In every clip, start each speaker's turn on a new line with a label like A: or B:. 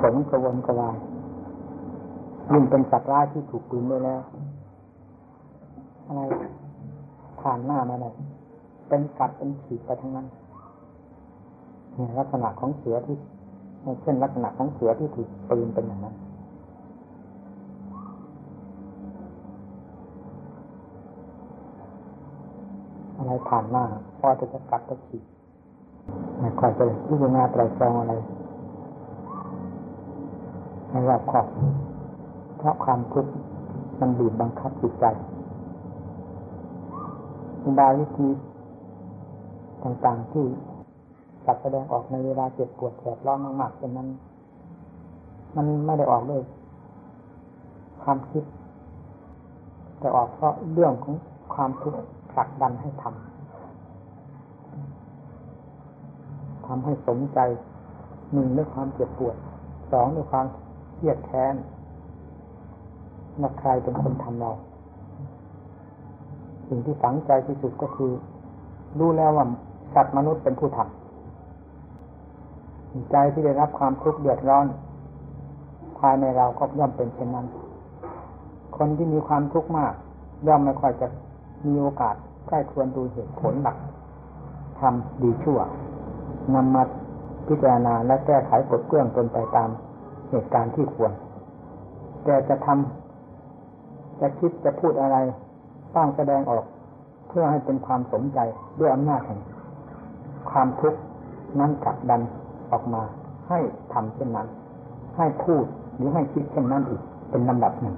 A: ผลกระวนกระวายยิ่งเป็นสัตว์ร้ายที่ถูกปืนไปแล้ว อะไรผ่านหน้ามาเลยเป็นกัดเป็นขีดไปทั้งนั้นเนี่ยลักษณะของเสือที่เช่นลักษณะของเสือที่ถูกปืนเป็นอย่างนั้นอะไรผ่านหน้าพอจะจะกัดจะขีดไม่ค่อยจะพิจารณาไตรตรองอะไร ให้รอบคอบเพราะความทุกข์มันบีบบังคับจิตใจอุบายวิธีต่างๆที่จัดแสดงออกในเวลาเจ็บปวดแสบร้อนมากๆเป็นนั้น มันไม่ได้ออกด้วยความคิด แต่ออกเพราะเรื่องของความทุกข์ผลักดันให้ทำทำให้สมใจหนึ่งด้วยความเจ็บปวดสองด้วยความ เครียดแค้นว่าใครเป็นคนทำเรา สิ่งที่ฝังใจที่สุดก็คือ รู้แล้วว่าสัตว์มนุษย์เป็นผู้ทำใจที่ได้รับความทุกข์เดือดร้อน ภายในเราก็ย่อมเป็นเช่นนั้น คนที่มีความทุกข์มาก ย่อมไม่ค่อยจะมีโอกาสใกล้ควรดูเหตุผลหลักทำดีชั่วนำมาพิจารณาและแก้ไขกฎเกลื่องตนไปตาม เหตุการณ์ที่ควร แต่จะทำจะคิดจะพูดอะไรต้องแสดงออก เพื่อให้เป็นความสมใจด้วยอำนาจแห่งความทุกข์นั้นกลับดันออกมา ให้ทำเช่นนั้น ให้พูดหรือให้คิดเช่นนั้นอีกเป็นลำดับหนึ่ง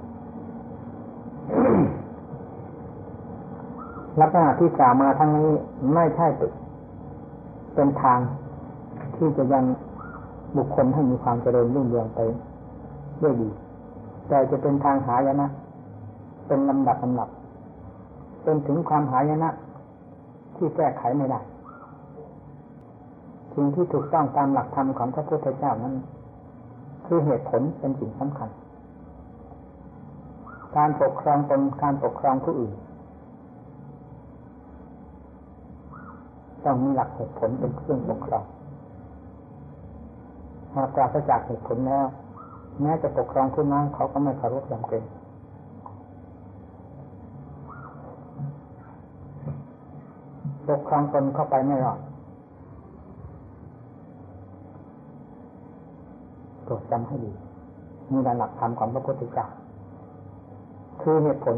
A: ลักษณะที่กล่าวมาทั้งนี้ไม่ใช่เป็นทางที่จะยัง บุคคลให้มีความเจริญรุ่งเรืองไปด้วยดี แต่จะเป็นทางหายนะ เป็นลำดับลำดับเป็นถึงความหายนะ ที่แก้ไขไม่ได้สิ่งที่ถูกต้องตามหลักธรรมของพระพุทธเจ้านั้น คือเหตุผลเป็นสิ่งสำคัญ การปกครองตนการปกครองผู้อื่นต้องมีหลักเหตุผลเป็นเครื่องปกครอง หากปราศจากเหตุผลแล้ว แม้จะปกครองผู้นั้นเขาก็ไม่เคารพยำเกรงปกครองตนเข้าไปไม่รอดโปรดจำให้ดีมีหลักธรรมของพระพุทธเจ้าคือเหตุผล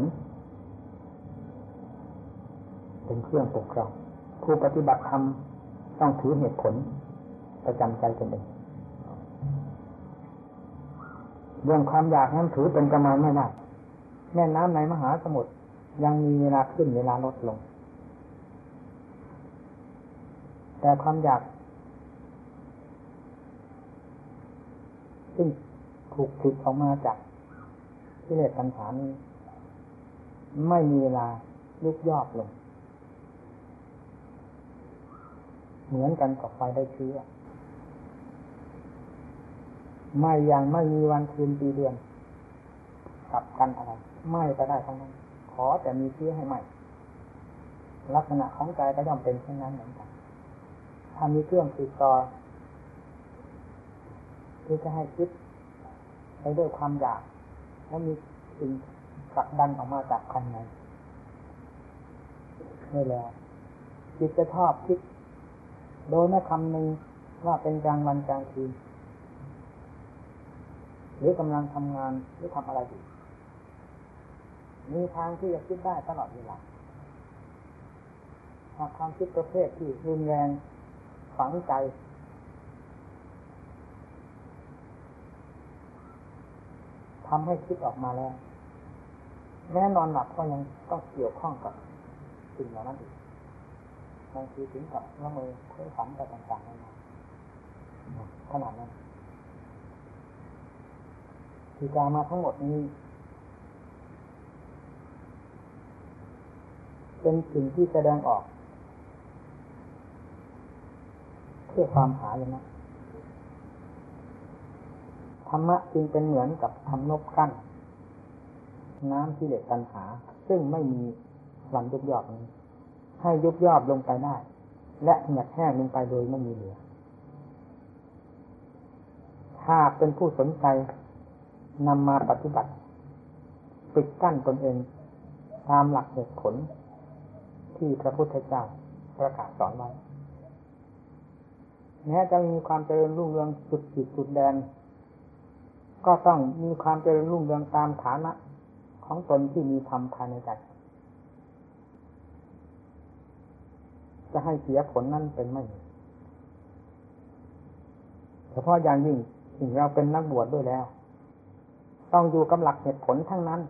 A: เป็นเครื่องปกครองผู้ปฏิบัติธรรมต้องถือเหตุผลประจำใจตนเอง เรื่องความอยากนั้นถือเป็นประมาณไม่ได้แม่น้ำในมหาสมุทรยังมีเวลาขึ้นเวลาลดลง แต่ความอยากซึ่งถูกผิดออกมาจากที่เลสปัญหานี้ ไม่มีเวลาลุกยอดลง เหมือนกันกับไฟได้เชื้อ ไม่อยังไม่มีวันคืนปีเดือนกลับกันอะไรไม่ก็ได้ทั้งนั้น ขอแต่มีเชื้อให้ใหม่ ลักษณะของใจก็ย่อมเป็นเช่นนั้นเหมือนกันถ้ามีเครื่องติดต่อที่จะให้คิดไปด้วยความอยากแล้วมีสิ่งกักดันออกมาจากภายในนี่แหละจิตจะชอบคิด โดยไม่คำนึงว่าเป็นกลางวันกลางคืน หรือกำลังทำงานหรือทำอะไรอยู่มีทางที่จะคิดได้ตลอดเวลาหากความคิดประเภทที่รุนแรงฝังใจทำให้คิดออกมาแล้ว แม้นอนหลับก็ยังต้องเกี่ยวข้องกับสิ่งเหล่านั้นอีกบางทีถึงกับละเมอเพ้อฝันไปต่างๆนานาขนาดนั้น ที่กล่าวมาทั้งหมดนี้ เป็นสิ่งที่แสดงออก เพื่อความหายนะธรรมะจึงเป็นเหมือนกับทำนบกั้น น้ำที่เด็ดปัญหา ซึ่งไม่มีวันยุบยอบนี้ ให้ยุบยอบลงไปได้ และหยัดแห้งลงไปโดยไม่มีเหลือถ้าเป็นผู้สนใจ นำมาปฏิบัติปิดกั้นตนเอง ตามหลักเหตุผล ที่พระพุทธเจ้าประกาศสอนไว้แม้จะมีความเจริญรุ่งเรืองสุดจิตสุดแดน ก็ต้องมีความเจริญรุ่งเรืองตามฐานะ ของตนที่มีธรรมภายในใจจะให้เสียผลนั่นเป็นไม่เฉพาะอย่างยิ่งถึงเราเป็นนักบวชดด้วยแล้ว ต้องอยู่กับหลักเหตุผลทั้งนั้น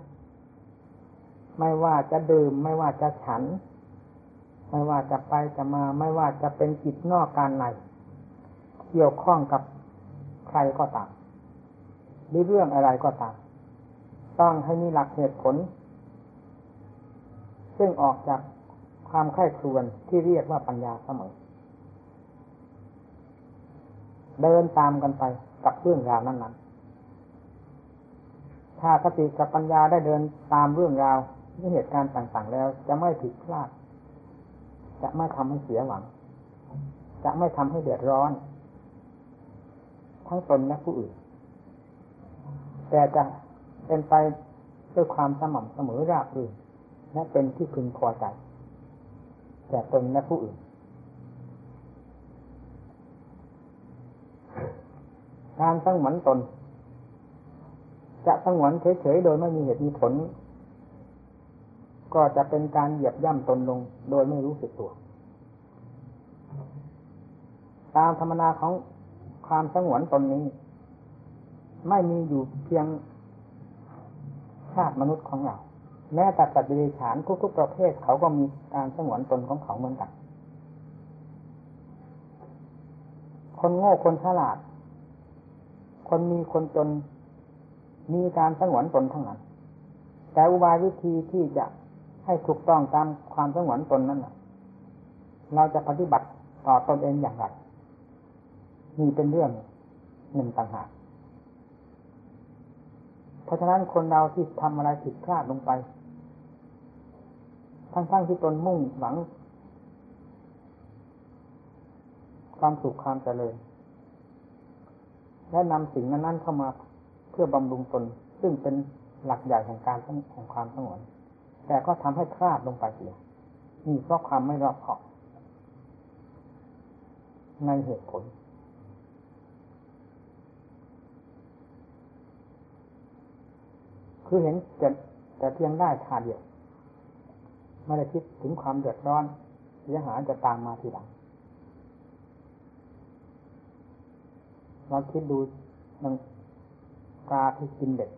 A: ไม่ว่าจะดื่ม ไม่ว่าจะฉัน ไม่ว่าจะไปจะมา ไม่ว่าจะเป็นจิตนอกการในเกี่ยวข้องกับใครก็ตามหรือเรื่องอะไรก็ตามต้องให้มีหลักเหตุผล ซึ่งออกจากความไข้ครวนที่เรียกว่าปัญญาเสมอ เดินตามกันไปกับเรื่องราวนั้นๆ ถ้าสติกับปัญญาได้เดินตามเรื่องราวที่เหตุการณ์ต่างๆแล้ว จะไม่ผิดพลาด จะไม่ทำให้เสียหวัง จะไม่ทำให้เดือดร้อน ทั้งตนและผู้อื่น แต่จะเป็นไปด้วยความสม่ำเสมอราบรื่นและเป็นที่พึงพอใจแก่ตนและผู้อื่นการสงวนตน จะสงวนเฉยๆโดยไม่มีเหตุมีผล ก็จะเป็นการเหยียบย่ำตนลง โดยไม่รู้สึกตัว ตามธรรมนาของความสงวนตนนี้ ไม่มีอยู่เพียงชาติมนุษย์ของเรา แม้แต่สัตว์เดรัจฉานทุกๆประเภทเขาก็มีการสงวนตนของเขาเหมือนกัน คนโง่คนฉลาด คนมีคนจน มีการสงวนตนทั้งนั้น แต่อุบายวิธีที่จะให้ถูกต้องตามความสงวนตนนั้นเราจะปฏิบัติต่อตนเองอย่างไรมีเป็นเรื่องหนึ่งต่างหาก เพราะฉะนั้นคนเราที่ทำอะไรผิดพลาดลงไป ทั้งๆทที่ตนมุ่งหวัง ความสุขความเจริญ และนำสิ่งนั้นๆเข้ามา เพื่อบำรุงตน ซึ่งเป็นหลักใหญ่แห่งการแห่งความสงบแต่ก็ทำให้พลาดลงไปเสียนี่เพราะความไม่รอบคอบในเหตุผล คือเห็นแต่แต่เพียงได้ทาเดียวไม่ได้คิดถึงความเดือดร้อนเสียหายจะตามมาทีหลังเราคิดดู นังกาที่กินเด็ก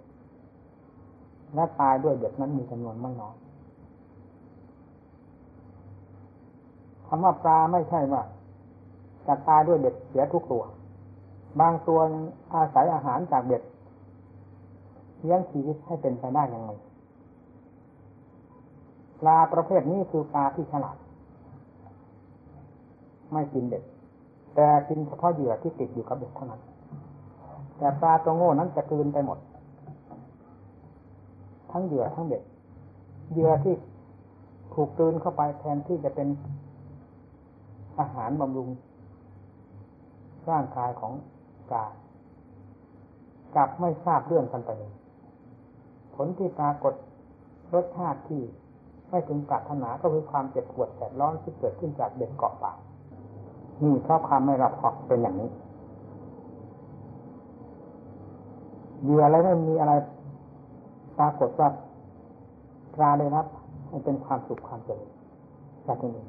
A: และตายด้วยเด็กนั้นมีจำนวนไม่น้อยคำว่าปลาไม่ใช่ว่าจะตายด้วยเด็กเสียทุกตัว บางตัวอาศัยอาหารจากเด็กเลี้ยงชีวิตให้เป็นไปได้ยังไงปลาประเภทนี้คือปลาที่ฉลาด ไม่กินเด็กแต่กินเฉพาะเหยื่อที่ติดอยู่กับเด็กเท่านั้น แต่ปลาตัวโง่นั้นจะกลืนไปหมด ทั้งเหยื่อทั้งเด็กเหยื่อที่ถูกกลืนเข้าไปแทนที่จะเป็นอาหารบำรุงร่างกายของกากลับไม่ทราบเรื่องกันไปเลยผลที่ปรากฏรสชาติที่ไม่ถึงปรารถนาก็คือความเจ็บปวดแสบร้อนที่เกิดขึ้นจากเด็กเกาะปากนี่เพราะความไม่รับออกเป็นอย่างนี้ เหยื่ออะไรไม่มีอะไรปรากฏว่าปลาได้รับมันเป็นความสุขความเจริญจากนี้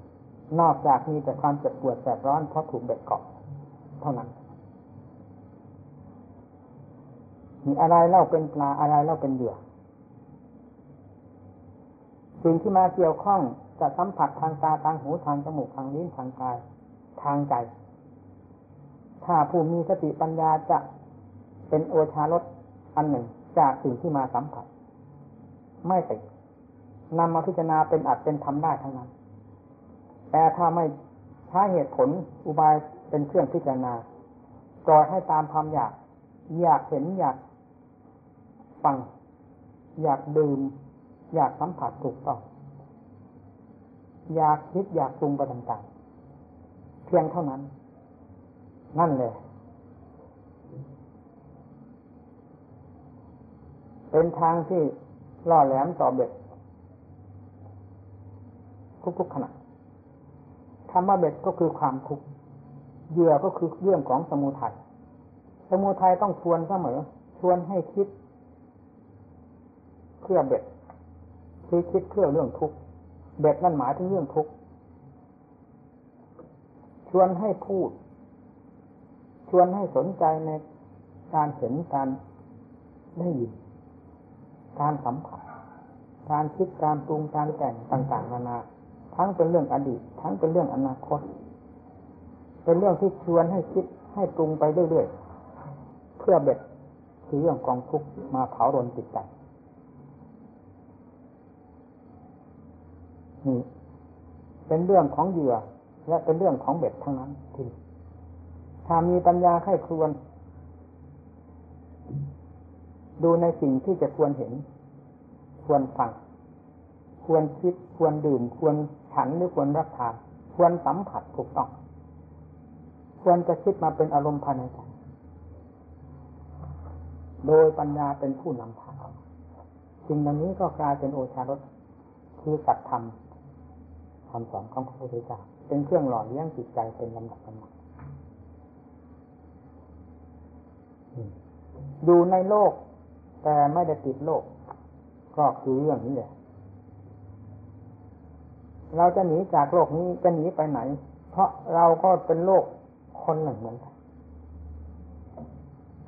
A: นอกจากมีแต่ความเจ็บปวดแสบร้อนเพราะถูกเบ็ดเกาะเท่านั้น มีอะไรเล่าเป็นปลาอะไรเล่าเป็นเหยื่อสิ่งที่มาเกี่ยวข้องจะสัมผัสทางตาทางหูทางจมูกทางลิ้นทางกาย ทางใจ ถ้าผู้มีสติปัญญาจะเป็นโอชารส อันหนึ่งจากสิ่งที่มาสัมผัส ไม่ติดนำมาพิจารณาเป็นอัดเป็นทำได้ทั้งนั้น แต่ถ้าไม่ใช้เหตุผลอุบายเป็นเครื่องพิจารณาปล่อยให้ตามความอยาก อยากเห็นอยากฟัง อยากดื่ม อยากสัมผัสถูกต้อง อยากคิดอยากปรุงไปต่างๆเพียงเท่านั้น นั่นเลย เป็นทางที่ล่อแหลมต่อเบ็ดทุกๆขณะคำว่าเบ็ดก็คือความทุกข์เหยื่อก็คือเรื่องของสมุทัยสมุทัยต้องชวนเสมอ ชวนให้คิด เพื่อเบ็ดคือคิดเพื่อเรื่องทุกข์เบ็ดนั่นหมายถึงเรื่องทุกข์ชวนให้พูด ชวนให้สนใจในการเห็นการได้ยิน การสัมผัส การคิดการปรุงการแต่งต่างๆนานา ทั้งเป็นเรื่องอดีต ทั้งเป็นเรื่องอนาคต เป็นเรื่องที่ชวนให้คิดให้ปรุงไปเรื่อยๆ เพื่อเบ็ดคือเรื่องกองทุกข์มาเผารนจิตใจนี่เป็นเรื่องของเหยื่อ และเป็นเรื่องของเบ็ดทั้งนั้นทีถ้ามีปัญญาไข้ครวน ดูในสิ่งที่จะควรเห็น ควรฟัง ควรคิด ควรดื่ม ควรฉันหรือควรรับทาน ควรสัมผัสถูกต้อง ควรจะคิดมาเป็นอารมณ์ภายในใจโดยปัญญาเป็นผู้นำพางสิ่งเหล่านี้ก็กลายเป็นโอชารสคือสัตธรรมคำสอนของพระพุทธเจ้าเป็นเครื่องหล่อเลี้ยงจิตใจเป็นลำดับลำดับดูในโลก แต่ไม่ได้ติดโลก ก็คือเรื่องนี้แหละเราจะหนีจากโลกนี้จะหนีไปไหน เพราะเราก็เป็นโลกคนหนึ่งเหมือนกัน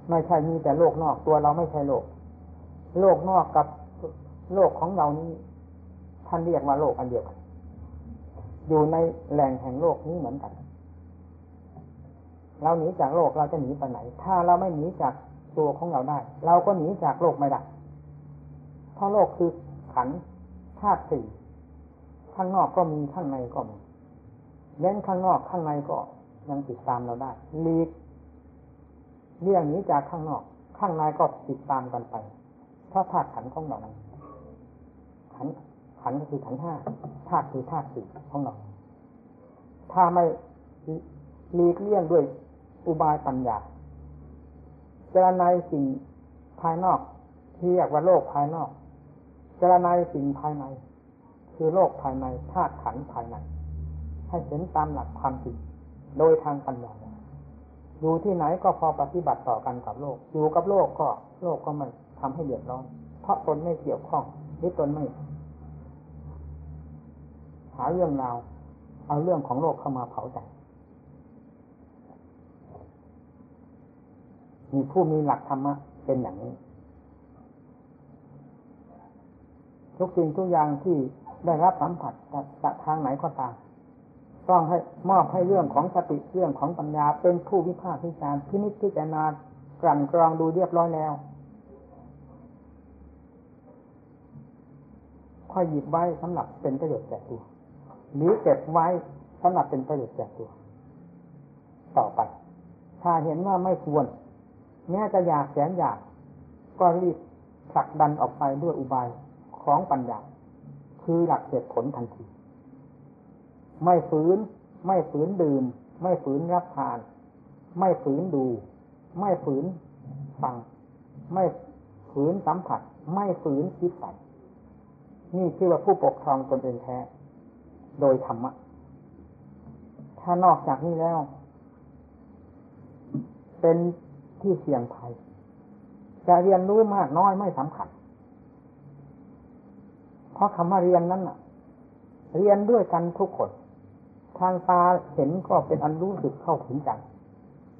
A: ไม่ใช่มีแต่โลกนอกตัวเราไม่ใช่โลก โลกนอกกับโลกของเรานี้ท่านเรียกว่าโลกอันเดียวกัน อยู่ในแหล่งแห่งโลกนี้เหมือนกัน เราหนีจากโลกเราจะหนีไปไหน ถ้าเราไม่หนีจาก ตัวของเราได้ เราก็หนีจากโลกไม่ได้เพราะโลกคือขันธาตุสี่ข้างนอกก็มีข้างในก็มีเล่นข้างนอกข้างในก็ยังติดตามเราได้ลีกเรี่ยงนี้จากข้างนอก ข้างในก็ติดตามกันไปเพราะธาตุขันของเราขันขันก็คือขันห้าธาตุคือธาตุสี่ของเราถ้าไม่ลีกเลี่ยงด้วยอุบายปัญญา เจรนายสิ่งภายนอกที่เรียกว่าโลกภายนอกเจรนายสิ่งภายใน คือโลกภายในธาตุขันภายใน ให้เห็นตามหลักความจริงโดยทางปัญญาอยู่ที่ไหนก็พอปฏิบัติต่อกันกับโลก อยู่กับโลกก็โลกก็ไม่ทำให้เดือดร้อน เพราะตนไม่เกี่ยวข้องหรือตนไม่ หาเรื่องราวเอาเรื่องของโลกเข้ามาเผาใจ มีผู้มีหลักธรรมะเป็นอย่างนี้ ทุกสิ่งทุกอย่างที่ได้รับสัมผัสจากทางไหนก็ตามต้องให้มอบให้เรื่องของสติเรื่องของปัญญาเป็นผู้วิพากษ์วิจารณ์พินิจพิจารณากลั่นกรองดูเรียบร้อยแล้วค่อยหยิบไว้สำหรับเป็นประโยชน์แก่ตัวหรือเก็บไว้สำหรับเป็นประโยชน์แก่ตัว ต่อไป ถ้าเห็นว่าไม่ควร แม้จะอยากแสนอยาก ก็รีบผลักดันออกไปด้วยอุบายของปัญญา คือหลักเหตุผลทันที ไม่ฝืน ไม่ฝืนดื่ม ไม่ฝืนรับทาน ไม่ฝืนดู ไม่ฝืนฟัง ไม่ฝืนสัมผัส ไม่ฝืนคิดไปนี่คือว่าผู้ปกครองตนเองแท้ โดยธรรมะ ถ้านอกจากนี้แล้ว เป็น ที่เสี่ยงภัย จะเรียนรู้มากน้อยไม่สำคัญ เพราะคำว่าเรียนนั้นเรียนด้วยกันทุกคน ทางตาเห็นก็เป็นอันรู้สึกเข้าถึงใจ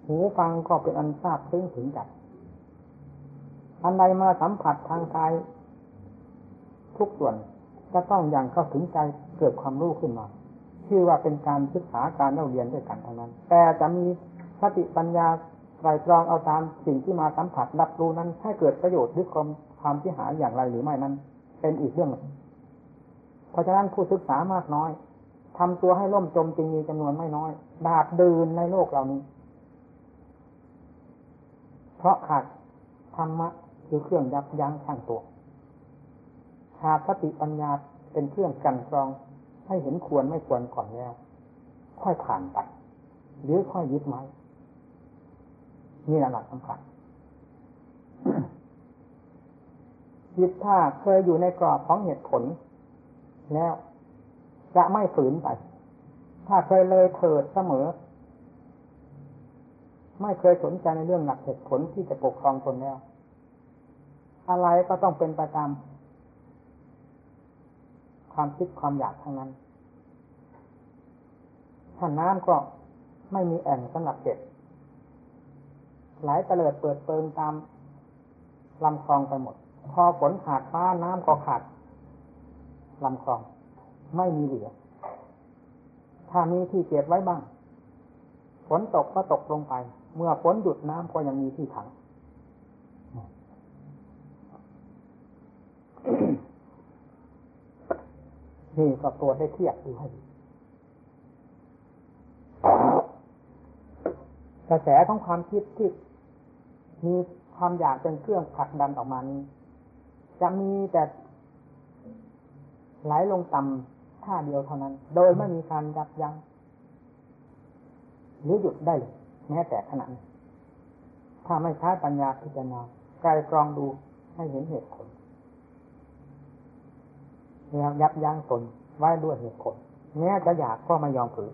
A: หูฟังก็เป็นอันทราบซึ้งถึงใจอันใดมาสัมผัสทางกายทุกส่วนจะต้องอย่างเข้าถึงใจเกิดความรู้ขึ้นมาชื่อว่าเป็นการศึกษาการเรียนด้วยกันเท่านั้น แต่จะมีสติปัญญา ไตรตรองเอาตามสิ่งที่มาสัมผัสรับรู้นั้นให้เกิดประโยชน์หรือความความที่หาอย่างไรหรือไม่นั้น เป็นอีกเรื่องเพราะฉะนั้นผู้ศึกษามากน้อยทำตัวให้ล่มจมจึงมีจำนวนไม่น้อย ดาบดืนในโลกเหล่านี้ เพราะขาดธรรมะคือเครื่องยับยั้งชั่งตัวขาดสติปัญญาเป็นเครื่องกันกรอง ให้เห็นควรไม่ควรก่อนแล้ว ค่อยผ่านไปหรือค่อยยึดไม้ นี่แหละหลักสำคัญจิตถ้าเคยอยู่ในกรอบของเหตุผล แล้ว จะไม่ฝืนไป ถ้าเคยเลยเถิดเสมอ ไม่เคยสนใจในเรื่องหลักเหตุผลที่จะปกครองตนแล้ว อะไรก็ต้องเป็นไปตามความคิดความอยากทั้งนั้น ถ้าน้ำก็ไม่มีแอ่งสำหรับเก็บ ไหลเตลิดเปิดเปิงตามลำคลองไปหมด พอฝนขาดฟ้าน้ำก็ขาดลำคลองไม่มีเหลือ ถ้ามีที่เก็บไว้บ้าง ฝนตกก็ตกลงไป เมื่อฝนหยุดน้ำก็ยังมีที่ถัง นี่ก็ตัวได้เทียบดูให้ดีกระแสของความคิดที่ มีความอยากเป็นเครื่องผลักดันออกมานี้ จะมีแต่ไหลลงต่ำท่าเดียวเท่านั้น โดยไม่มีการยับยัง้งหรือหยุดได้เลยแม้แต่ขณะนี้ถ้าไม่ใช้ปัญญาพิจารณาไกลกรองดูให้เห็นเหตุผลแล้วยับยั้งตนไว้ด้วยเหตุผลแม้จะอยากก็ไม่ยอมผืน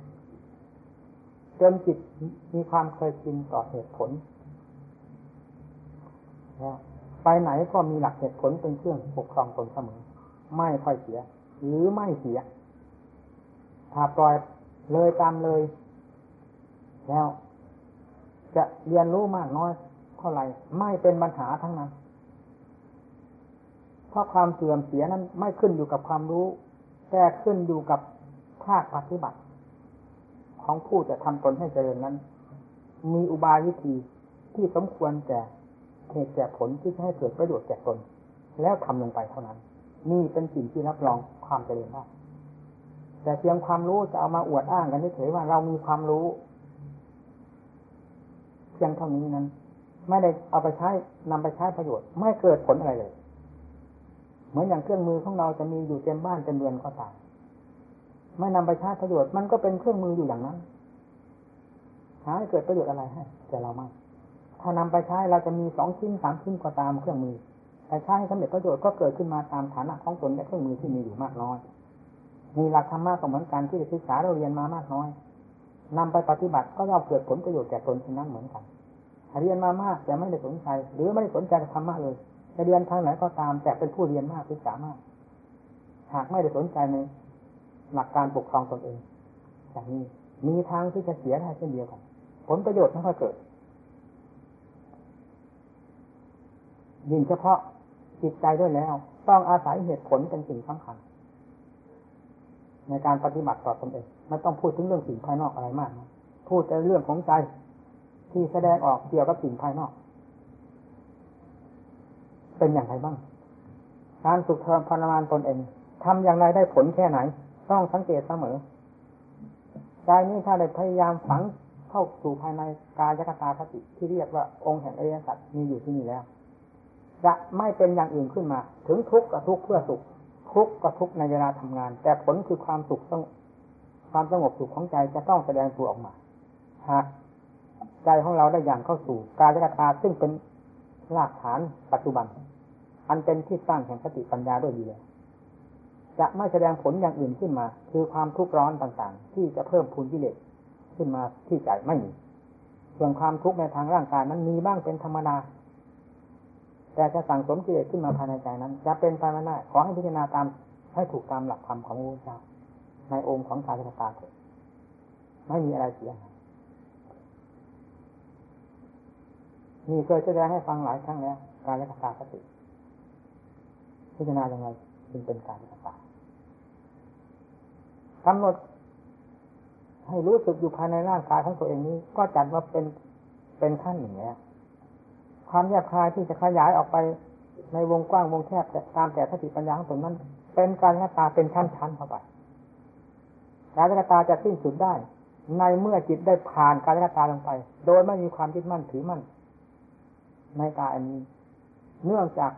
A: จนจิตมีความเคยชินต่อเหตุผล ไปไหนก็มีหลักเหตุผลเป็นเครื่องปกครองตนเสมอ ไม่ค่อยเสีย หรือไม่เสีย ถ้าปล่อยเลยตามเลย แล้ว จะเรียนรู้มากน้อยเท่าไหร่ไม่เป็นปัญหาทั้งนั้น เพราะความเสื่อมเสียนั้นไม่ขึ้นอยู่กับความรู้ แต่ขึ้นอยู่กับภาคปฏิบัติ ของผู้จะทำตนให้เจริญนั้น มีอุบายวิธีที่สมควรแก่ เหตุแก่ผลที่จะให้เกิดประโยชน์แก่ตน แล้วทำลงไปเท่านั้น นี่เป็นสิ่งที่รับรองความเจริญได้แต่เพียงความรู้จะเอามาอวดอ้างกันเฉยๆว่าเรามีความรู้ เพียงเท่านี้นั้น ไม่ได้เอาไปใช้นำไปใช้ประโยชน์ ไม่เกิดผลอะไรเลย เหมือนอย่างเครื่องมือของเราจะมีอยู่เต็มบ้านเต็มเรือนก็ตามไม่นำไปใช้ประโยชน์มันก็เป็นเครื่องมืออยู่อย่างนั้นหาให้เกิดประโยชน์อะไรให้แต่เราไม่ ถ้านำไปใช้เราจะมีสองชิ้นสามชิ้นก็ตามเครื่องมือแต่ใช้ให้สำเร็จประโยชน์ก็เกิดขึ้นมาตามฐานะของตนและเครื่องมือที่มีอยู่มากน้อย มีหลักธรรมะก็เหมือนกันที่ศึกษาเราเรียนมามากน้อยนำไปปฏิบัติก็ย่อมเกิดผลประโยชน์แก่ตนเช่นนั้นเหมือนกันเรียนมามากแต่ไม่ได้สนใจหรือไม่ได้สนใจธรรมะเลยจะเรียนทางไหนก็ตามแต่เป็นผู้เรียนมากศึกษามาก หากไม่ได้สนใจในหลักการปกครองตนเองอย่างนี้มีทางที่จะเสียได้เช่นเดียวกัน ผลประโยชน์ไม่ค่อยเกิด ยิ่งเฉพาะจิตใจด้วยแล้ว ต้องอาศัยเหตุผลเป็นสิ่งสำคัญ ในการปฏิบัติต่อตนเองไม่ต้องพูดถึงเรื่องสิ่งภายนอกอะไรมากนะพูดแต่เรื่องของใจที่แสดงออกเกี่ยวกับสิ่งภายนอก เป็นอย่างไรบ้าง การสุขเทอมพนมานตนเองทำอย่างไรได้ผลแค่ไหน ต้องสังเกตเสมอใจนี้ถ้าได้พยายามฝังเข้าสู่ภายในกายกตาคติที่เรียกว่าองค์แห่งอริยสัจมีอยู่ที่นี่แล้ว จะไม่เป็นอย่างอื่นขึ้นมา ถึงทุกข์ก็ทุกข์เพื่อสุข ทุกข์ก็ทุกข์ในเวลาทำงาน แต่ผลคือความสุขต้องความสงบสุขของใจจะต้องแสดงตัวออกมาหากใจของเราได้อย่างเข้าสู่กายกตาซึ่งเป็นรากฐานปัจจุบัน อันเป็นที่สร้างแห่งสติปัญญาด้วยดีแล้วจะไม่แสดงผลอย่างอื่นขึ้นมา คือความทุกข์ร้อนต่างๆ ที่จะเพิ่มพูนกิเลสขึ้นมาที่ใจไม่มีส่วนความทุกข์ในทางร่างกายนั้นมีบ้างเป็นธรรมดา แต่จะสั่งสมกิเลสขึ้นมาภายในใจนั้น จะเป็นไปไม่ได้ขอให้พิจารณาตามให้ถูกตามหลักธรรมของพระพุทธเจ้าในองค์ของกายตาเถิดไม่มีอะไรเสียหายนี่เคยแสดงให้ฟังหลายครั้งแล้ว กายตาสติพิจารณาอย่างไรจึงเป็นกายตากำหนดให้รู้สึกอยู่ภายในร่างกายของตัวเองนี้ ก็จัดว่าเป็นเป็นขั้นหนึ่งแล้ว ความแยบคายที่จะขยายออกไปในวงกว้างวงแคบแต่ตามแต่สติปัญญาของตนนั้น เป็นการกตาเป็นชั้นๆเข้าไปการกตาจะสิ้นสุดได้ ในเมื่อจิตได้ผ่านการกตาลงไป โดยไม่มีความยึดมั่นถือมั่นในกายอันนี้ เนื่องจาก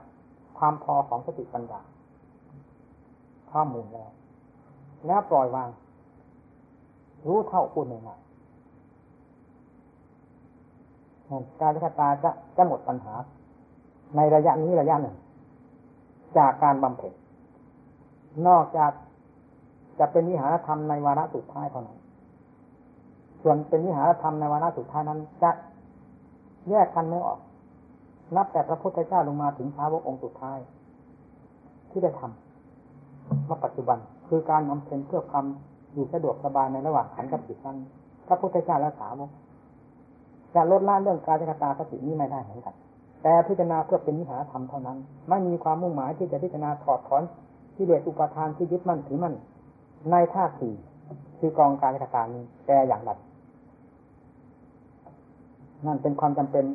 A: ความพอของสติปัญญาข้อมูลแล้ว แล้วปล่อยวาง รู้เท่าพูดหนึ่ง การคตาจะจะหมดปัญหา ในระยะนี้ระยะหนึ่ง จากการบำเพ็ญนอกจากจะเป็นวิหารธรรมในวาระสุดท้ายเท่านั้น ส่วนเป็นวิหารธรรมในวาระสุดท้ายนั้นจะแยกกันไม่ออก นับแต่พระพุทธเจ้าลงมาถึงพระวกองค์สุดท้าย ที่ได้ทำมาปัจจุบัน คือการบำเพ็ญเพื่อความอยู่สะดวกสบายในระหว่างขันกับจิตนั้นพระพุทธเจ้าและสาวก จะลดละเรื่องการจักตาสตินี้ไม่ได้เหมือนกันแต่พิจารณาเพื่อเป็นวิหารธรรมเท่านั้น ไม่มีความมุ่งหมายที่จะพิจารณาถอดถอนที่เดชอุปทานที่ยึดมั่นถือมั่นในท่าสี่คือกองการจักตานี้แต่อย่างไรนั่นเป็นความจำเป็น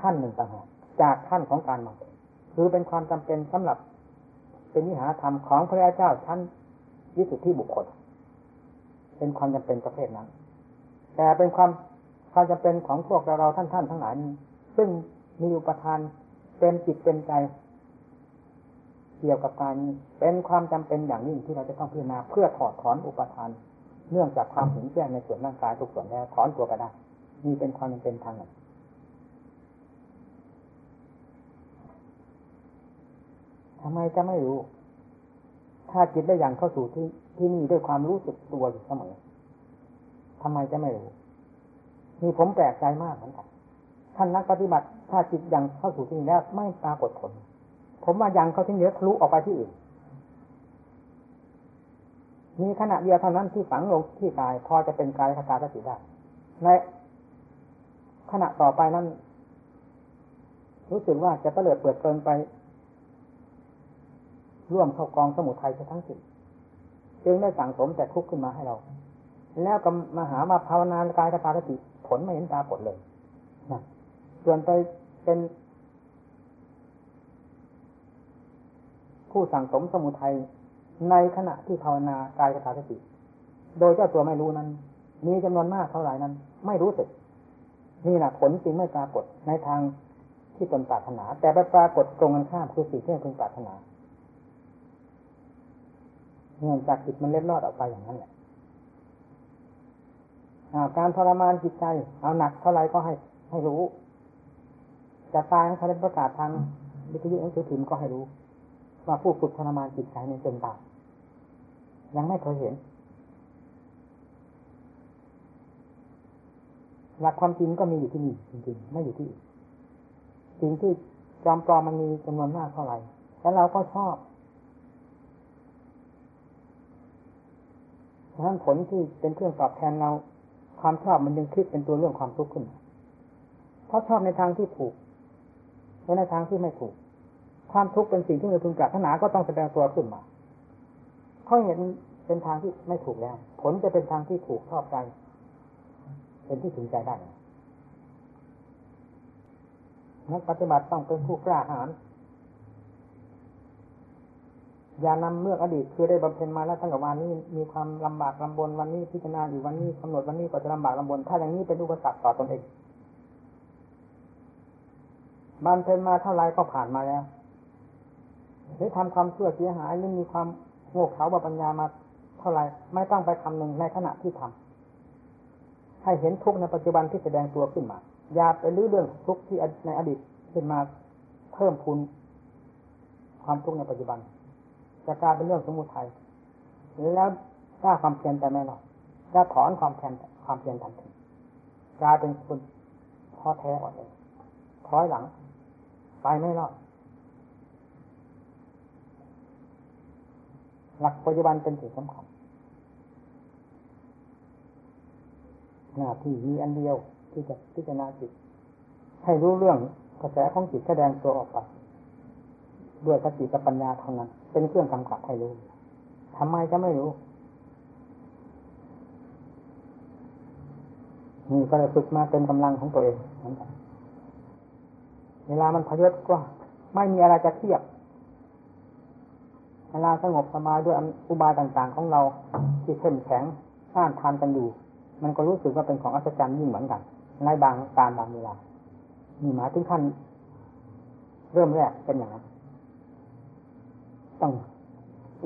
A: ขั้นหนึ่งต่างหากจากขั้นของการบำเพ็ญคือเป็นความจำเป็นสำหรับเป็นวิหารธรรมของพระเจ้าชั้นวิสุทธิบุคคล เป็นความจำเป็นประเภทนั้น แต่เป็นความ ความจำเป็นของพวกเราเราท่านท่านทั้งหลายนี้ซึ่งมีอุปทานเต็มจิตเต็มใจ เกี่ยวกับการเป็นความจำเป็นอย่างยิ่งที่เราจะต้องพิจารณาเพื่อถอดถอนอุปทาน เนื่องจากความเห็นแจ้งในส่วนร่างกายทุกส่วนแล้วถอนตัวก็ได้นี่เป็นความจำเป็นทางหนึ่งทำไมจะไม่รู้ ถ้าจิตได้อย่างเข้าสู่ที่ที่นี่ด้วยความรู้สึกตัวอยู่เสมอทำไมจะไม่รู้ นี่ผมแปลกใจมากเหมือนกันท่านนักปฏิบัติถ้าจิตยังเข้าสู่ที่นี่แล้วไม่ปรากฏผล ผมว่ายังเขาทิ้งเยอะทะลุออกไปที่อื่นมีขณะเดียวเท่านั้นที่ฝังลงที่กาย พอจะเป็นกายคตาสติได้ในขณะต่อไปนั้น รู้สึกว่าจะเปลิดเปิดเปินไป ร่วมเข้ากองสมุทัยทั้งสิ้นจึงได้สั่งสมแต่ทุกข์ขึ้นมาให้เรา แล้วก็มาหามาภาวนากายกตาสติ ผลไม่เห็นตาผลเลยนะส่วนไปเป็น ผู้สั่งสมสมุทัยในขณะที่ภาวนากายกตาสติ โดยเจ้าตัวไม่รู้นั้น มีจำนวนมากเท่าไหร่นั้น ไม่รู้สึกนี่แหละผลจริงไม่ปรากฏในทางที่ตนปรารถนา แต่ไปปรากฏตรงกันข้ามคือสิ่งที่ตนปรารถนาเนื่องจากจิตมันเล็ดลอดออกไปอย่างนั้นแหละ การทรมานจิตใจ เอาหนักเท่าไรก็ให้ให้รู้จะตายเขาได้ประกาศทางวิทยุหนังสือพิมพ์ก็ให้รู้ ว่าผู้ฝึกทรมานจิตใจในจนตายยังไม่เคยเห็น หลักความจริงก็มีอยู่ที่นี่จริงๆ ไม่อยู่ที่สิ่งที่จอมปลอมมันมีจำนวนมากเท่าไหร่แล้วเราก็ชอบดังนั้นผลที่เป็นเครื่องตอบแทนเรา ความชอบมันยังคิดเป็นตัวเรื่องความทุกข์ขึ้น เพราะชอบในทางที่ถูกและในทางที่ไม่ถูก ความทุกข์เป็นสิ่งที่เราพึงปรารถนาก็ต้องแสดงตัวขึ้นมาเขาเห็นเป็นทางที่ไม่ถูกแล้ว ผลจะเป็นทางที่ถูกชอบใจ เป็นที่ถึงใจได้นักปฏิบัติต้องเป็นผู้กล้าหาญ อย่านำเมื่ออดีตคือได้บำเพ็ญมาแล้วตั้งแต่วันนี้มีความลำบากลำบนวันนี้พิจารณาอยู่วันนี้กำหนดวันนี้ก็จะลำบากลำบนถ้าอย่างนี้เป็นอุปสรรคต่อตนเองบำเพ็ญมาเท่าไรก็ผ่านมาแล้วหรือทำความชั่วเสียหายหรือมีความโง่เขลาบปัญญามาเท่าไรไม่ต้องไปคำหนึ่งในขณะที่ทำให้เห็นทุกในปัจจุบันที่แสดงตัวขึ้นมาอย่าไปลื้อเรื่องทุกที่ในอดีตขึ้นมาเพิ่มพูนความทุกข์ในปัจจุบัน จะกลายเป็นเรื่องสมุทัยแล้วกล้าความเพียรแต่ไม่หรอกกล้าถอนความเพียรความเพียรทันทีกลายเป็นคนท้อแท้อ่อนแอถอยหลัง ไปไม่รอดหลักปัจจุบันเป็นสิ่งสำคัญหน้าที่มีอันเดียวที่จะพิจารณาจิต ให้รู้เรื่องกระแสของจิตแสดงตัวออกไปด้วยสติกับปัญญาเท่านั้น เป็นเครื่องกำกับให้รู้ทำไมจะไม่รู้นี่ก็เลยฝึกมาเต็มกำลังของตัวเองเวลามันพยศก็ไม่มีอะไรจะเทียบ เวลาสงบสมาด้วยอุบายต่าง ๆ ของเราที่เข้มแข็งต้านทานกันอยู่ มันก็รู้สึกว่าเป็นของอัศจรรย์ยิ่งเหมือนกัน ในบางการบางเวลา มีหมายถึงขั้นเริ่มแรกเป็นอย่างนั้น ต้อง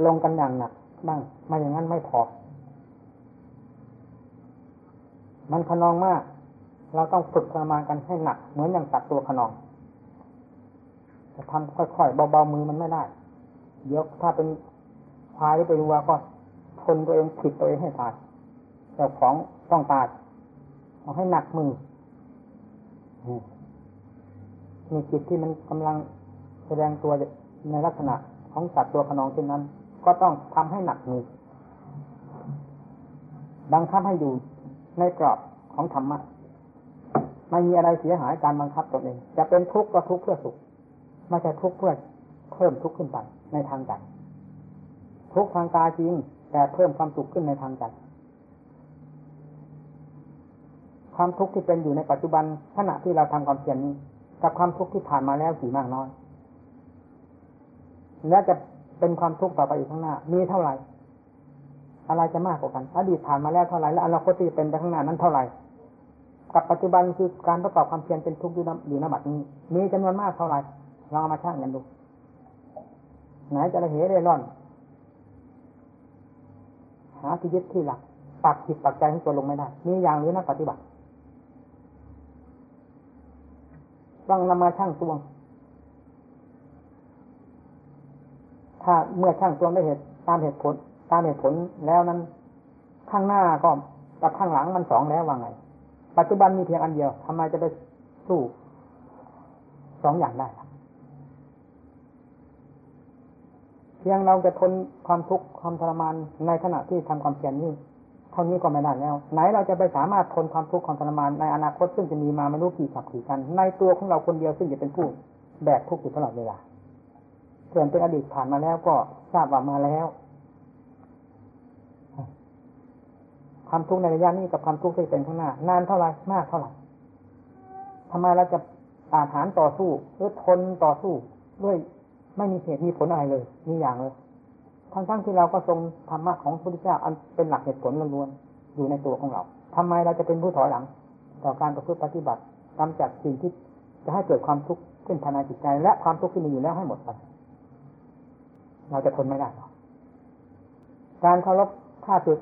A: ลงกันอย่างหนักบ้างไม่อย่างนั้นไม่พอ มันขนองมาก เราต้องฝึกทระมานกันให้หนัก เหมือนอย่างตัดตัวขนองจะทำค่อยๆเบาๆมือมันไม่ได้ เดี๋ยวถ้าเป็นควายหรือเป็นวัวก็ทนตัวเองผิดตัวเองให้ตายเจ้าของต้องตายเอาให้หนักมือมีจิตที่มันกำลังแสดงตัวในลักษณะ ของสัตว์ตัวขนองเช่นนั้น ก็ต้องทำให้หนักมือบังคับให้อยู่ในกรอบของธรรมะไม่มีอะไรเสียหายการบังคับตนเอง จะเป็นทุกข์ก็ทุกข์เพื่อสุขไม่ใช่ทุกข์เพื่อเพิ่มทุกข์ขึ้นไปในทางใจทุกข์ทางกายจริง แต่เพิ่มความสุขขึ้นในทางใจความทุกข์ที่เป็นอยู่ในปัจจุบันขณะที่เราทำความเพียรนี้กับความทุกข์ที่ผ่านมาแล้วกี่มากน้อย และจะเป็นความทุกข์ต่อไปอีกข้างหน้า มีเท่าไหร่ อะไรจะมากกว่ากัน อดีตผ่านมาแล้วเท่าไหร่และอนาคตที่เป็นไปข้างหน้านั้นเท่าไหร่ กับปัจจุบันคือการประกอบความเพียรเป็นทุกข์อยู่ในบัดนี้ มีจำนวนมากเท่าไหร่ลองมาช่างกันดู ไหนจะระเหเร่ร่อน หาที่ยึดที่หลัก ปักจิตปักใจให้ตัวลงไม่ได้ มีอย่างหรือนักปฏิบัติต้องนำมาช่างตวง ถ้าเมื่อช่างตัวได้เหตุตามเหตุผล ตามเหตุผลแล้วนั้น ข้างหน้าก็กับข้างหลังมันสองแล้วว่าไง ปัจจุบันมีเพียงอันเดียวทำไมจะไปสู้สองอย่างได้เพียงเราจะทนความทุกข์ความทรมานในขณะที่ทำความเพียรนี้เท่านี้ก็ไม่ได้แล้ว ไหนเราจะไปสามารถทนความทุกข์ความทรมานในอนาคตซึ่งจะมีมาไม่รู้กี่สับกี่กันในตัวของเราคนเดียวซึ่งจะเป็นผู้แบกทุกข์อยู่ตลอดเวลา ส่วนเป็นอดีตผ่านมาแล้วก็ทราบว่ามาแล้ว ความทุกข์ในระยะนี้กับความทุกข์ที่เป็นข้างหน้านานเท่าไรมากเท่าไหร่ทำไมเราจะอาถานต่อสู้หรือทนต่อสู้ด้วยไม่มีเหตุมีผลอะไรเลยมีอย่างเลยทั้งทั้งที่เราก็ทรงธรรมะของพระพุทธเจ้าอันเป็นหลักเหตุผลล้วนๆอยู่ในตัวของเราทำไมเราจะเป็นผู้ถอยหลัง ต่อการประพฤติปฏิบัติกำจัดสิ่งที่จะให้เกิดความทุกข์ขึ้นภายในจิตใจ และความทุกข์ที่มีอยู่แล้วให้หมดไป เราจะทนไม่ได้หรอกการเคารพข้าศึก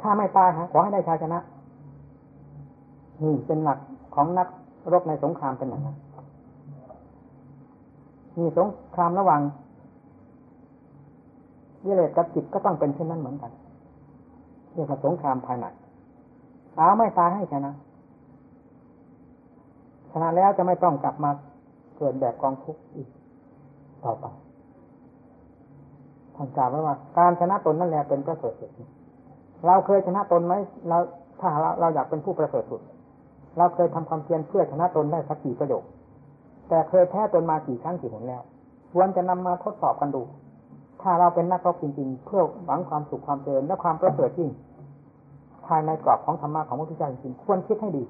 A: ถ้าไม่ตายฮะขอให้ได้ชาชนะนี่เป็นหลักของนักรบในสงครามเป็นอย่างนั้นมีสงครามระหว่างวิเลศกับจิตก็ต้องเป็นเช่นนั้นเหมือนกันเรียกว่าสงครามภายในเอาไม่ตายให้ชนะชนะแล้วจะไม่ต้องกลับมาเกิดแบบกองทุกข์อีกต่อไป ท่านกล่าวไว้ว่า การชนะตนนั่นแหละเป็นประเสริฐสุดเราเคยชนะตนไหมเราถ้าเราเราอยากเป็นผู้ประเสริฐสุด เราเคยทำความเพียรเพื่อชนะตนได้สักกี่ประโยค แต่เคยแพ้ตนมากี่ครั้งกี่หนแล้วควรจะนำมาทดสอบกันดู ถ้าเราเป็นนักรบจริง ๆ เพื่อหวังความสุขความเจริญและความประเสริฐจริงภายในกรอบของธรรมะของพระพุทธเจ้าจริงๆควรคิดให้ดี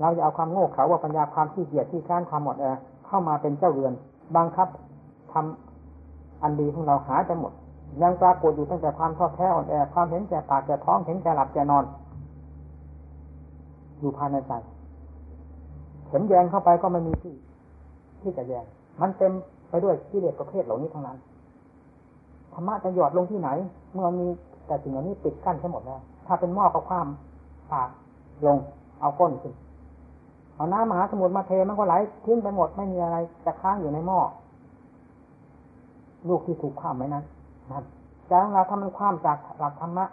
A: เราจะเอาความโง่เขลาว่าปัญญาความที่เกียจที่การความหมดแอเข้ามาเป็นเจ้าเรือนบังคับทำ อันดีของเราหาจะหมด ยังปรากฏอยู่ตั้งแต่ความท้อแท้อ่อนแอความเห็นแก่ปากแก่ท้องเห็นแก่หลับแก่นอน อยู่ภายในใจเข็มแยงเข้าไปก็ไม่มีที่ที่จะแยง มันเต็มไปด้วยกิเลสประเภทเหล่านี้ทั้งนั้นธรรมะจะหยอดลงที่ไหน เมื่อมีแต่สิ่งเหล่านี้ปิดกั้นทั้งหมดแล้ว ถ้าเป็นหม้อกับความปากลงเอาก้นขึ้นเอาน้ำมหาสมุทรมาเทมันก็ไหลทิ้งไปหมดไม่มีอะไรจะค้างอยู่ในหม้อ ลูกที่ถูกความไว้นั้นนั่นใจของเราถ้ามันความจากหลักธรรมะ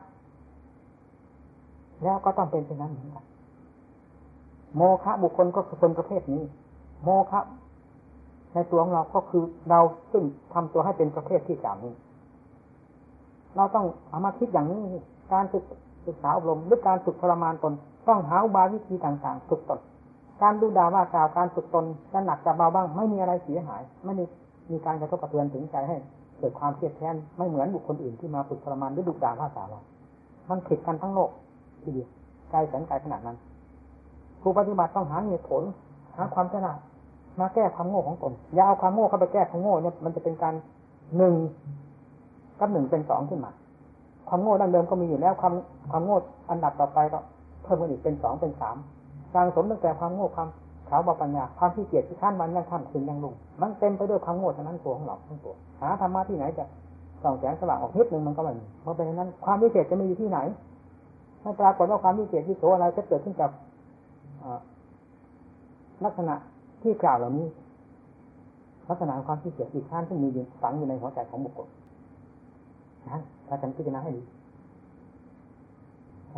A: แล้วก็ต้องเป็นเช่นนั้นเหมือนกันโมฆะบุคคลก็คือคนประเภทนี้ โมฆะในตัวของเราก็คือเราซึ่งทำตัวให้เป็นประเภทที่กล่าวนี้ เราต้องเอามาคิดอย่างนี้ การศึกศึกษาอบรมหรือการฝึกทรมานตน ต้องหาอุบายวิธีต่างๆ ฝึกตน การดูดาว่ากล่าวการฝึกตนจะหนักจะเบาบ้าง ไม่มีอะไรเสียหาย ไม่มี มีการกระทบกระเทือนถึงใจให้เกิดความเครียดแค้นไม่เหมือนบุคคลอื่นที่มาฝึกทรมานหรือดูดาว่าสาเรามันผิดกันทั้งโลกทีเดียวใจแสนไกลขนาดนั้นผู้ปฏิบัติต้องหาเหตุผล หาความฉลาดมาแก้ความโง่ของตนอย่าเอาความโง่เข้าไปแก้ความโง่เนี่ยมันจะเป็นการหนึ่งกับหนึ่งเป็นสองขึ้นมา ความโง่ดั้งเดิมก็มีอยู่แล้วความความโง่อันดับต่อไปก็เพิ่มขึ้นอีกเป็นสองเป็นสามสร้างสมตั้งแต่ความโง่ความ ขาวบาปัญญาความที่เกียจที่ขั้นวันยังขั้นคืนยังลุงมันเต็มไปด้วยความโง่ทั้งนั้นตัวของเราทั้งตัวหาธรรมะที่ไหนจะส่องแสงสว่างออกนิดนึงมันก็ไม่มีเพราะเป็นนั้นความวิเศษจะมีอยู่ที่ไหนไม่ปรากฏว่าความวิเศษที่โสอะไรจะเกิดขึ้นกับลักษณะที่กล่าวเหล่านี้ ลักษณะความขี้เกียจอีกข้านที่มีอยู่ฝังอยู่ในหัวใจของบุคคลนั้นถ้าฉันพิจารณาให้ดี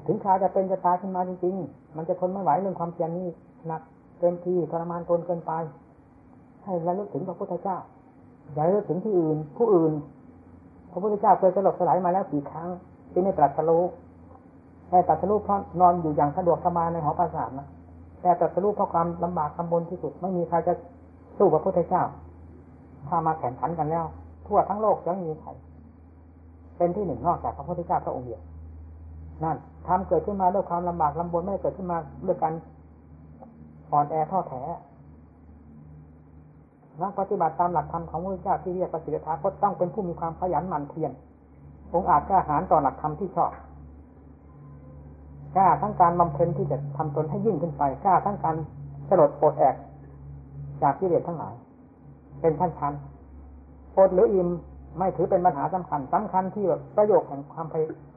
A: ถึงคราวจะเป็นจะตายขึ้นมาจริงๆ มันจะทนไม่ไหวเรื่องความเพียรนี้หนัก เต็มที่ทรมานตนเกินไป ให้ระลึกถึงพระพุทธเจ้าอย่าระลึกถึงที่อื่น ผู้อื่น พระพุทธเจ้าเคยสลบสลายมาแล้วกี่ครั้งที่ไม่ตรัสรู้แต่ตรัสรู้เพราะนอนอยู่อย่างสะดวกสบายในหอประสาทนะแต่ตรัสรู้เพราะความลำบากลำบนที่สุดไม่มีใครจะสู้พระพุทธเจ้า ถ้ามาแข่งขันกันแล้ว ทั่วทั้งโลกจะไม่มีใครเป็นที่หนึ่งนอกจากพระพุทธเจ้าพระองค์เดียวนั่นทำเกิดขึ้นมาด้วยความลำบากลำบนไม่เกิดขึ้นมาด้วยการ อ่อนแอท้อแท้นักปฏิบัติตามหลักธรรมของพระเจ้าที่เรียกปฏิเสธก็ต้องเป็นผู้มีความขยันหมั่นเพียรองอาจกล้าหาญต่อหลักธรรมที่ชอบกล้าทั้งการบำเพ็ญที่จะทำตนให้ยิ่งขึ้นไปกล้าทั้งการสลดปลดแอกจากกิเลสทั้งหลาย เป็นชั้นๆปดหรืออิ่มไม่ถือเป็นปัญหาสำคัญสำคัญที่แบบประโยชน์แห่งความเ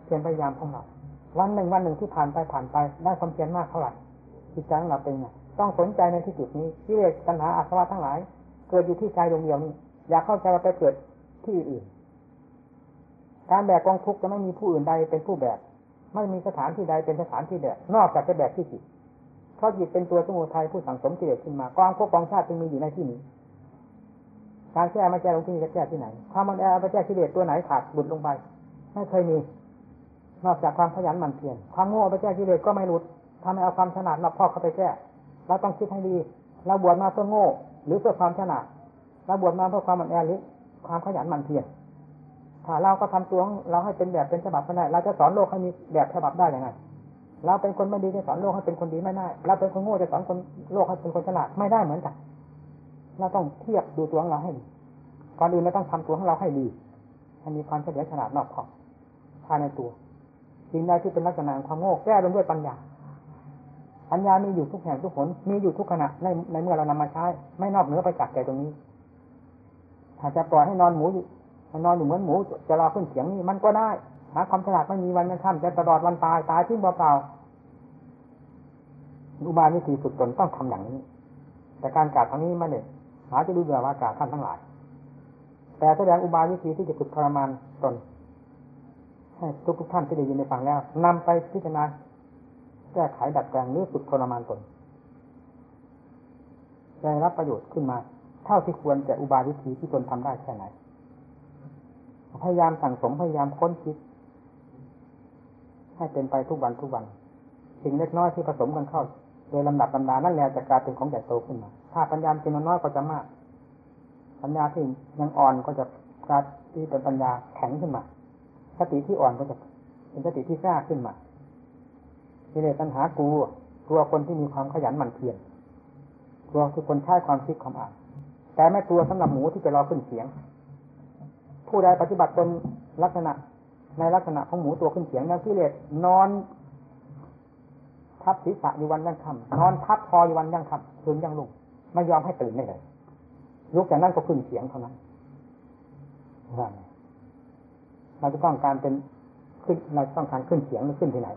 A: พียรพยายามของเราวันหนึ่งวันหนึ่งที่ผ่านไปผ่านไปได้ความเพียรมากเท่าไหร่จิตใจของเราเป็นไง ต้องสนใจในที่จุดนี้กิเลสตัณหาอาสวะทั้งหลาย เกิดอยู่ที่ใจดวงเดียวนี้ อย่าเข้าใจว่าไปเกิดที่อื่นการแบกกองทุกข์จะไม่มีผู้อื่นใดเป็นผู้แบกไม่มีสถานที่ใดเป็นสถานที่แบกนอกจากจะแบกที่จิตเพราะจิตเป็นตัวสมุทัยผู้สั่งสมกิเลสขึ้นมากองพวกกองชาติจึงมีอยู่ในที่นี้การแก้ไม่แก้ลงที่นี่จะแก้ที่ไหนความมันแอไม่แก้กิเลสตัวไหนขาดบุญลงไปไม่เคยมีนอกจากความขยันหมั่นเพียรความโง่ไปแก้กิเลสก็ไม่หลุดทำให้เอาความฉลาดนอกพ่อเข้าไปแก้ เราต้องคิดให้ดี เราบวชมาเพื่อโง่ หรือเพื่อความฉลาดเราบวชมาเพื่อความมันแอหรือความขยันหมั่นเพียรถ้าเราก็ทำตัวเราให้เป็นแบบเป็นฉบับไม่ได้ เราจะสอนโลกให้มีแบบฉบับได้ยังไง เราเป็นคนไม่ดีจะสอนโลกให้เป็นคนดีไม่ได้ เราเป็นคนโง่จะสอนคนโลกให้เป็นคนฉลาดไม่ได้เหมือนกัน เราต้องเทียบดูตัวของเราให้ดี ก่อนอื่นเราต้องทำตัวของเราให้ดีให้มีความเฉลียวฉลาดนอกขอบภายในตัวสิ่งใดที่เป็นลักษณะของความโง่แก้ลงด้วยปัญญา ปัญญามีอยู่ทุกแห่งทุกผลมีอยู่ทุกขณะในในเมื่อเรานำมาใช้ ไม่นอกเหนือไปจากใจตรงนี้ ถ้าจะปล่อยให้นอนหมูนอนอยู่เหมือนหมู จะรอขึ้นเสียงนี่มันก็ได้หาความฉลาดไม่มีวันยังค่ำจะตลอดวันตายตายทิ้งเปล่าอุบายวิธีฝึกตนต้องทำอย่างนี้ แต่การกาดทางนี้ไม่เนี่ยหาจะดูเบื่อว่ากาศท่านทั้งหลาย แต่แสดงอุบายวิธีที่จะฝึกทรมานตนให้ทุกทุกท่านที่ได้ยินในฟังแล้วนำไปพิจารณา แก้ไขดัดแปลงหรือฝึกทรมานตนได้รับประโยชน์ขึ้นมา เท่าที่ควรแต่อุบายวิธีที่ตนทำได้แค่ไหน พยายามสั่งสมพยายามค้นคิด ให้เป็นไปทุกวันทุกวัน สิ่งเล็กน้อยที่ผสมกันเข้า โดยลำดับลำดานั่นแหละจะกลายเป็นของใหญ่โตขึ้นมา ถ้าปัญญาเป็นน้อยก็จะมาก ปัญญาที่ยังอ่อนก็จะกลายเป็นปัญญาแข็งขึ้นมา สติที่อ่อนก็จะเป็นสติที่กล้าขึ้นมา เลยปัญหากลัวกลัวคนที่มีความขยันหมั่นเพียรกลัวคือคนใช้ความคิดความอ่าน แต่ไม่กลัวสำหรับหมูที่จะรอขึ้นเสียง ผู้ใดปฏิบัติตนลักษณะ ในลักษณะของหมูตัวขึ้นเสียงนั่นกิเลสนอน ทับศีรษะอยู่วันยังค่ำนอนทับคออยู่วันยังค่ำคืนยังลุกไม่ยอมให้ตื่นได้เลยลุกจากนั้นก็ขึ้นเสียงเท่านั้นเราจะต้องการเป็นขึ้นเราต้องการขึ้นเสียงหรือขึ้นที่ไหน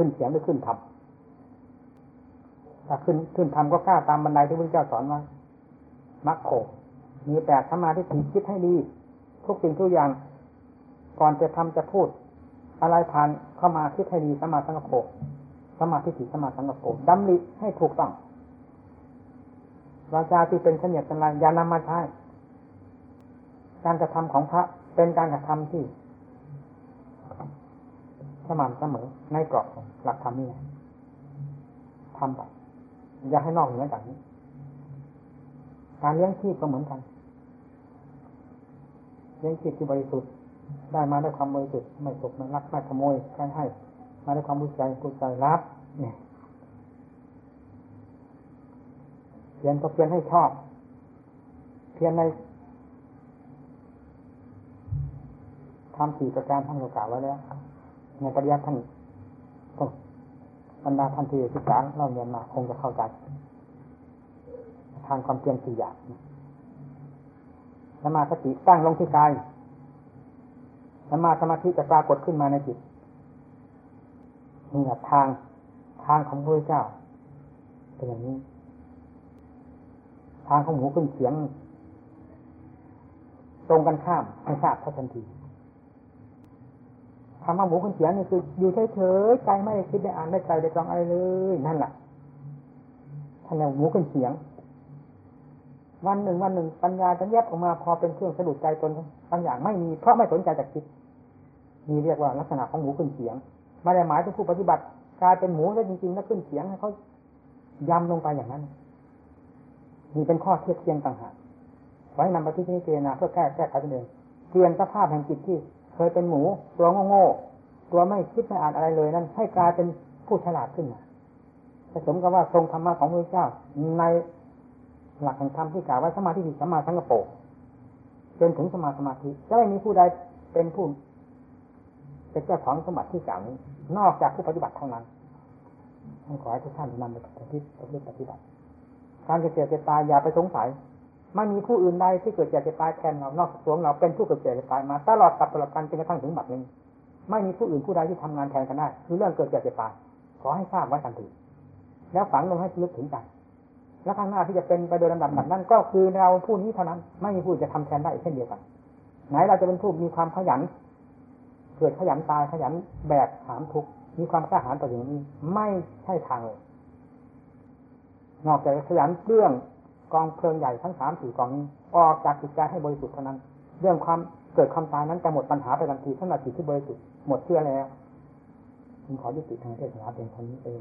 A: ขึ้นเสียงหรือขึ้นทำถ้าขึ้นขึ้นทำก็กล้าตามบันไดที่พระเจ้าสอนไว้มักโขมีแต่สมาธิคิดให้ดี ทุกสิ่งทุกอย่าง ก่อนจะทำจะพูด อะไรผ่านเข้ามาคิดให้ดีสมาสังกปรสมาธิถิสมาสังกปรดำริให้ถูกต้องวาจาที่เป็นเสนียดสันลายอย่านำมาใช้การกระทำของพระเป็นการกระทำที่ สม่ำเสมอในกรอบของหลักธรรมนี่ทำไปอย่าให้นอกเหนือจากนี้ การเลี้ยงชีพก็เหมือนกันเลี้ยงชีพที่บริสุทธิ์ได้มาด้วยความบริสุทธิ์ไม่ตกไม่รักไม่ขโมยใครให้ มาด้วยความบุญใจบุญใจรับเนี่ยเพียนก็เพียนให้ชอบ เพียนในทำสี่ประการท่านกล่าวไว้แล้ว ในปริยัติท่านบรรดาท่านที่ศึกษาเราเรียนมาคงจะเข้าใจทางความเพียรสี่อย่างสมาสติตั้งลงที่กายสมาสมาธิจะปรากฏขึ้นมาในจิตนี่แหละทางทางของพระเจ้าเป็นอย่างนี้ททางของหมูขึ้นเสียง ตรงกันข้ามให้ทราบทันที คำว่าหมูขึ้นเสียงนี่คืออยู่เฉยๆใจไม่ได้คิดได้อ่านได้ใจได้ฟังอะไรเลยนั่นแหละท่านเรียกหมูขึ้นเสียง วันหนึ่งวันหนึ่งปัญญาจะแยบออกมาพอเป็นเครื่องสะดุดใจตนบางอย่างไม่มีเพราะไม่สนใจจากคิดมีเรียกว่าลักษณะของหมูขึ้นเสียงไม่ได้หมายถึงผู้ปฏิบัติกลายเป็นหมูแล้วจริงๆแล้วขึ้นเสียงให้เขายำลงไปอย่างนั้นมีเป็นข้อเทียบเทียงต่างหากไว้นำไปที่นี่เจนาเพื่อแก้แก้ไขตัวเองเปลี่ยนสภาพแห่งจิตที่ ยเป็นหมูตัวโง่ๆตัวไม่คิดไม่อ่านอะไรเลยนั้น ให้กลายเป็นผู้ฉลาดขึ้นมาผสมกับว่าทรงธรรมะของพระเจ้า ในหลักแห่งธรรมที่กล่าวไว้สมาธิสัมมาสังกปรจนถึงสมาสมาธิจะไม่มีผู้ใดเป็นผู้เป็นเจ้าของสมบัติที่กล่าวนี้ นอกจากผู้ปฏิบัติเท่านั้นขอให้ทุกท่านนำไปปฏิบัติปฏิบัติการเกิดเจ็บเจ็บตายอย่าไปสงสัย ไม่มีผู้อื่นใดที่เกิดเจ็บเจ็บตายแทนเรานอกจากตัวเราเป็นผู้เกิดเจ็บเจ็บตายมาตลอดกับตลอดกันจนกระทั่งถึงบัดนี้ ไม่มีผู้อื่นผู้ใดที่ทำงานแทนกันได้คือเรื่องเกิดเจ็บเจ็บตายขอให้ทราบไว้ทันทีแล้วฝังลงให้ลึกถึงใจแล้วข้างหน้าที่จะเป็นไปโดยลำดับแบบนั้นก็คือเราผู้นี้เท่านั้น ไม่มีผู้จะทำแทนได้เช่นเดียวกัน ไหนเราจะเป็นผู้มีความขยันเกิดขยันตายขยันแบกหามทุกมีความกล้าหาญต่ออย่างนี้ไม่ใช่ทางเลยนอกจากขยันเรื่อง กองเพลิงใหญ่ทั้งสามสี่กองนี้ออกจากจิตใจให้บริสุทธิ์เท่านั้น เรื่องความเกิดความตายนั้นจะหมดปัญหาไปทันทีสำหรับจิตที่บริสุทธิ์หมดเชื่อแล้วผมขอยุติทางเทศนาเป็นคนนี้เอง